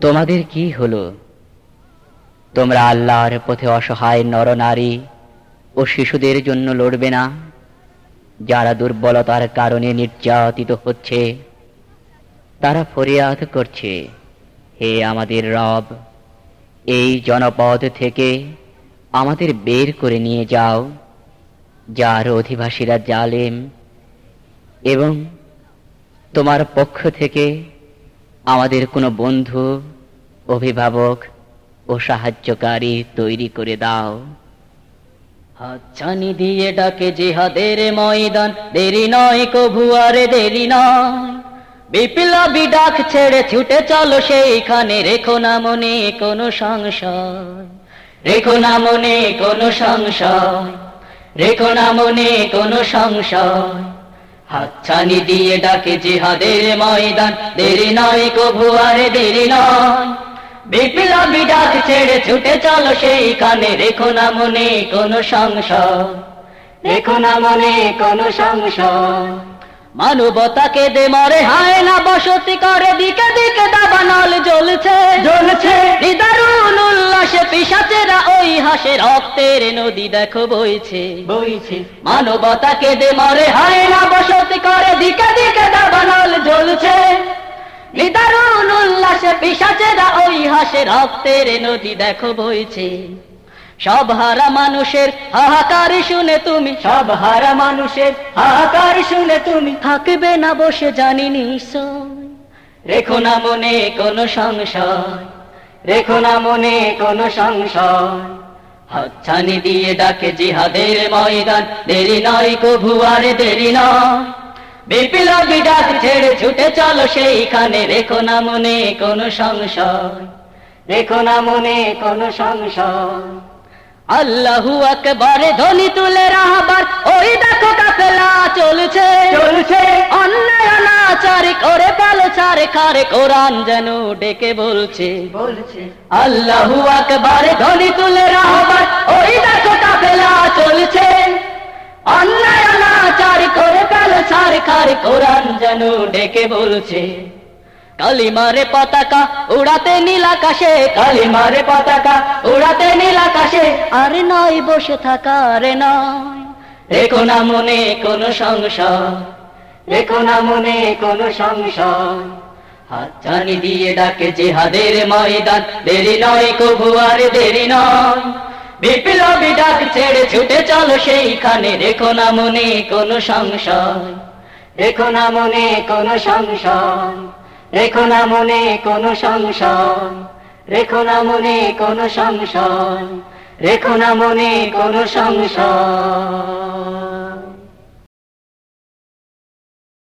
তোমাদের কি হলো? তোমরা আল্লাহর পথে অসহায় নরনারী ও শিশুদের জন্য লড়বে না, যারা দুর্বলতার কারণে নির্যাতিত হচ্ছে। তারা ফরিয়াদ করছে, হে আমাদের রব, এই জনপদ থেকে আমাদের বের করে নিয়ে যাও, যার অধিবাসীরা জালেম এবং তোমার পক্ষ থেকে আমাদের কোনো বন্ধু, অভিভাবক ও সাহায্যকারী তৈরি করে দাও। হাতছানি দিয়ে ডাকে জিহাদের ময়দান, দেরি নয় কভুয়ারে দেরি নয়। বিপ্লবী ডাক ছেড়ে ছুটে চলো সেইখানে, রেখো না মনে কোনো সংশয়। রেখো না মনে কোনো সংশয়। রেখো না মনে কোনো সংশয়। হাতছানি দিয়ে ডাকে জিহাদের ময়দান। দেরি নয় কভুয়ারে দেরি নয়। বিপ্লবী ডাক ছেড়ে ছুটে চলো সেইখানে। রেখো না মনে কোনো সংশয়। রেখো না মনে কোনো সংশয়। মানবতাকে দে মরে হায় না বসতি করে। দিকে দিকে দাবানল জ্বলছে। জ্বলছে। নিদারুন উল্লাসে পিসাচেরা ওই হাসে রক্তের নদী দেখো বইছে। বইছে। মানবতাকে দে মরে হায় না বসতি করে দিকে দিকে দাবানল জ্বলছে। নিদারুন উল্লাসে পিসাচেরা ওই হাসে রক্তের নদী দেখো বইছে। সব হারা মানুষের হাহাকার শুনে তুমি সব হারা মানুষের হাহাকার শুনে তুমি। থাকবে না বসে জানি নিশ্চয়। রেখো না মনে কোনো সংশয়। রেখো না মনে কোনো সংশয়। হাতছানি দিয়ে ডাকে জিহাদের ময়দান। দেরি নয় কভুয়ারে দেরি নয়। বিপ্লবী ডাক ছেড়ে ছুটে চলো সেইখানে। রেখো না মনে কোনো সংশয়। রেখো না মনে কোনো সংশয়। আল্লাহু আকবার ধ্বনি তুলে রাহবার। ওই দেখো কাফেলা চলছে। চলছে। অন্যায় করে পালো ছাড়ে খারে কোরআন যেন ডেকে বলছে। বলছে। আল্লাহু আকবার ধ্বনি তুলে রাহবার ওই দেখো কাফেলা চলছে। অন্যায় অনাচার করে খারে কোরআন যেন ডেকে বলছে। কালিমারে পতাকা উড়াতে নীল আকাশে কালিমারে পতাকা উড়াতে নীল আকাশে। আর নয় বসে থাকা রে নয় রেখো না মনে কোনো সংশয়। রেখো না মনে কোনো সংশয়। হাতছানি দিয়ে ডাকে জিহাদের ময়দান। দেরি নয় কভুয়ারে দেরি নয়। বিপ্লবী ডাক ছেড়ে ছুটে চলো সেইখানে। রেখো না মনে কোনো সংশয়। রেখো না মনে কোনো সংশয়। রেখো না মনে কোনো সংশয়। রেখো না মনে কোনো সংশয়। রেখো না মনে কোনো সংশয়।